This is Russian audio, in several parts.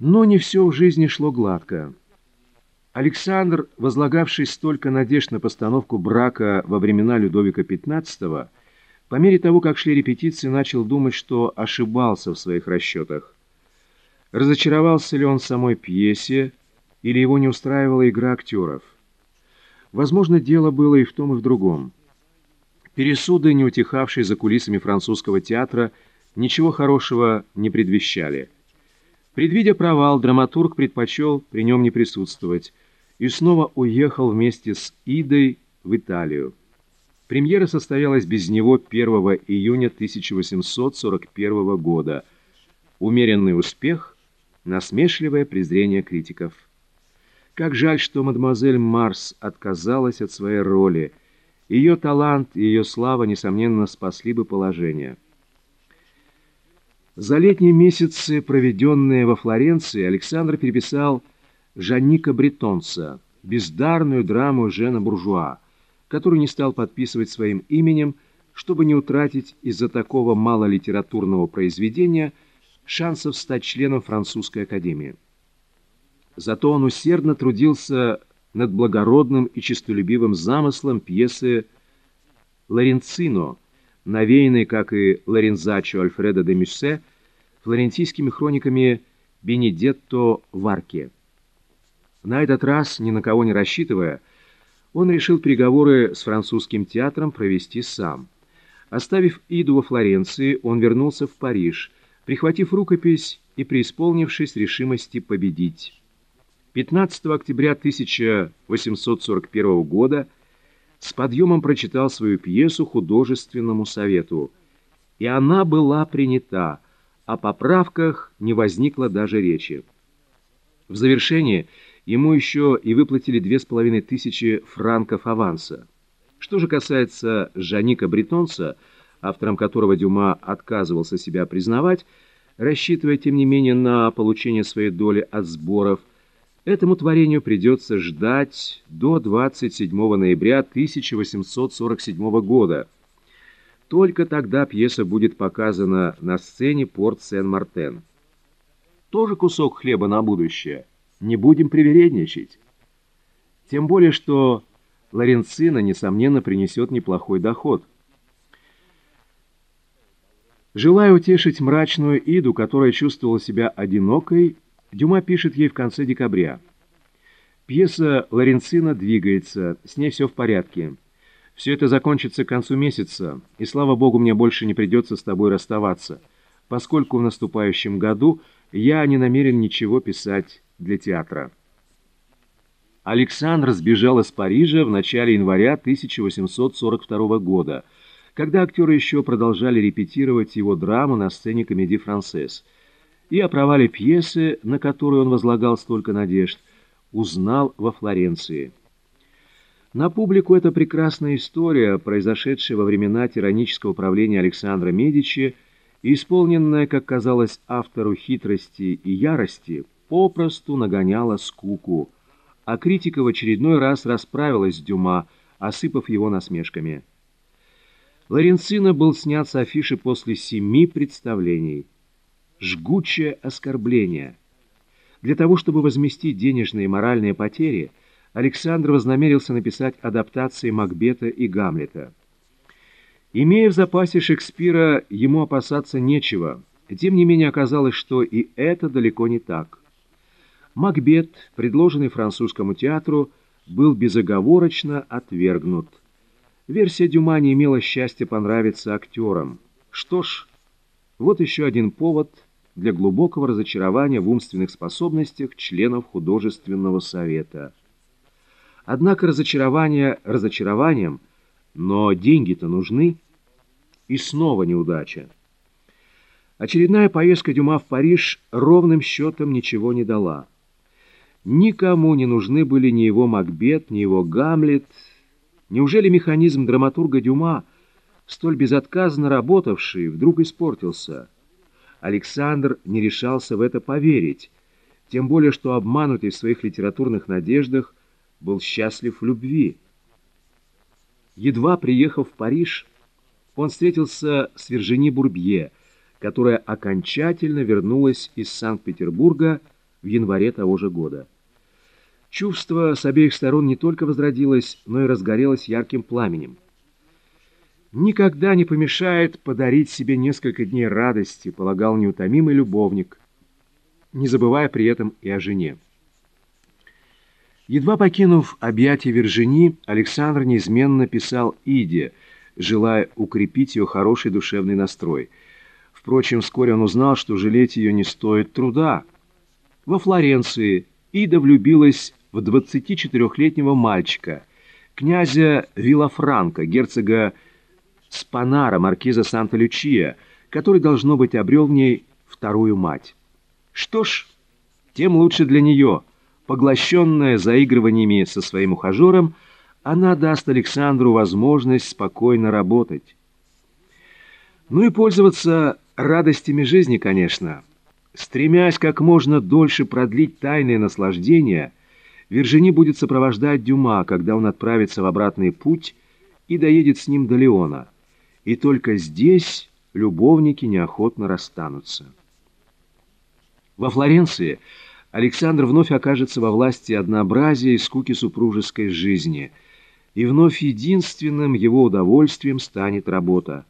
Но не все в жизни шло гладко. Александр, возлагавший столько надежд на постановку брака во времена Людовика XV, по мере того, как шли репетиции, начал думать, что ошибался в своих расчетах. Разочаровался ли он самой пьесе, или его не устраивала игра актеров? Возможно, дело было и в том, и в другом. Пересуды, не утихавшие за кулисами французского театра, ничего хорошего не предвещали – Предвидя провал, драматург предпочел при нем не присутствовать и снова уехал вместе с Идой в Италию. Премьера состоялась без него 1 июня 1841 года. Умеренный успех, насмешливое презрение критиков. Как жаль, что мадемуазель Марс отказалась от своей роли. Ее талант и ее слава, несомненно, спасли бы положение. За летние месяцы, проведенные во Флоренции, Александр переписал Жанника Бретонца, бездарную драму Жена Буржуа, которую не стал подписывать своим именем, чтобы не утратить из-за такого мало литературного произведения шансов стать членом французской академии. Зато он усердно трудился над благородным и честолюбивым замыслом пьесы «Лоренцино», навеянной, как и Лорензачо Альфреда де Мюссе, флорентийскими хрониками Бенедетто Варки. На этот раз, ни на кого не рассчитывая, он решил переговоры с французским театром провести сам. Оставив Иду во Флоренции, он вернулся в Париж, прихватив рукопись и преисполнившись решимости победить. 15 октября 1841 года с подъемом прочитал свою пьесу художественному совету, и она была принята – о поправках не возникло даже речи. В завершение ему еще и выплатили две с половиной тысячи франков аванса. Что же касается Жаника Бретонца, автором которого Дюма отказывался себя признавать, рассчитывая, тем не менее, на получение своей доли от сборов, этому творению придется ждать до 27 ноября 1847 года, только тогда пьеса будет показана на сцене Порт Сен-Мартен. Тоже кусок хлеба на будущее. Не будем привередничать. Тем более, что Лоренцина, несомненно, принесет неплохой доход. Желая утешить мрачную Иду, которая чувствовала себя одинокой, Дюма пишет ей в конце декабря. Пьеса Лоренцина двигается, с ней все в порядке. Все это закончится к концу месяца, и, слава богу, мне больше не придется с тобой расставаться, поскольку в наступающем году я не намерен ничего писать для театра. Александр сбежал из Парижа в начале января 1842 года, когда актеры еще продолжали репетировать его драму на сцене комедии «Францесс», и о провале пьесы, на которую он возлагал столько надежд, узнал во Флоренции. На публику эта прекрасная история, произошедшая во времена тиранического правления Александра Медичи, исполненная, как казалось автору хитрости и ярости, попросту нагоняла скуку, а критика в очередной раз расправилась с Дюма, осыпав его насмешками. Лоренцино был снят с афиши после семи представлений. Жгучее оскорбление. Для того, чтобы возместить денежные и моральные потери – Александр вознамерился написать адаптации Макбета и Гамлета. Имея в запасе Шекспира, ему опасаться нечего. Тем не менее оказалось, что и это далеко не так. Макбет, предложенный французскому театру, был безоговорочно отвергнут. Версия Дюма не имела счастья понравиться актерам. Что ж, вот еще один повод для глубокого разочарования в умственных способностях членов художественного совета – Однако разочарование разочарованием, но деньги-то нужны. И снова неудача. Очередная поездка Дюма в Париж ровным счетом ничего не дала. Никому не нужны были ни его Макбет, ни его Гамлет. Неужели механизм драматурга Дюма, столь безотказно работавший, вдруг испортился? Александр не решался в это поверить, тем более что обманутый в своих литературных надеждах был счастлив в любви. Едва приехав в Париж, он встретился с Виржини Бурбье, которая окончательно вернулась из Санкт-Петербурга в январе того же года. Чувство с обеих сторон не только возродилось, но и разгорелось ярким пламенем. Никогда не помешает подарить себе несколько дней радости, полагал неутомимый любовник, не забывая при этом и о жене. Едва покинув объятия Вержини, Александр неизменно писал Иде, желая укрепить ее хороший душевный настрой. Впрочем, вскоре он узнал, что жалеть ее не стоит труда. Во Флоренции Ида влюбилась в 24-летнего мальчика, князя Вилафранка, герцога Спанара, маркиза Санта-Лючия, который, должно быть, обрел в ней вторую мать. Что ж, тем лучше для нее. Поглощенная заигрываниями со своим ухажером, она даст Александру возможность спокойно работать. Ну и пользоваться радостями жизни, конечно. Стремясь как можно дольше продлить тайное наслаждение, Виржини будет сопровождать Дюма, когда он отправится в обратный путь и доедет с ним до Леона – и только здесь любовники неохотно расстанутся. Во Флоренции Александр вновь окажется во власти однообразия и скуки супружеской жизни, и вновь единственным его удовольствием станет работа.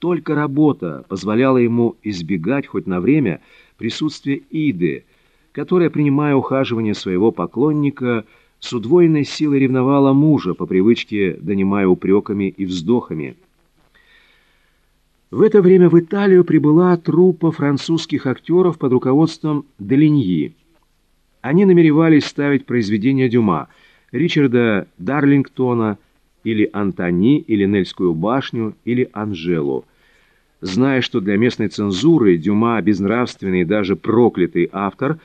Только работа позволяла ему избегать хоть на время присутствия Иды, которая, принимая ухаживание своего поклонника, с удвоенной силой ревновала мужа, по привычке донимая упреками и вздохами. В это время в Италию прибыла труппа французских актеров под руководством Делиньи. Они намеревались ставить произведения Дюма, Ричарда Дарлингтона, или Антони, или Нельскую башню, или Анжелу. Зная, что для местной цензуры Дюма безнравственный и даже проклятый автор,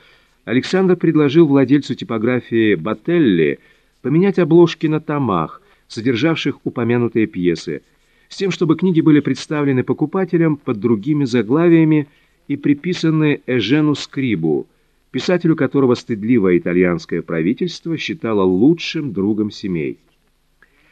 Александр предложил владельцу типографии Бателли поменять обложки на томах, содержавших упомянутые пьесы – с тем, чтобы книги были представлены покупателям под другими заглавиями и приписаны Эжену Скрибу, писателю которого стыдливое итальянское правительство считало лучшим другом семей.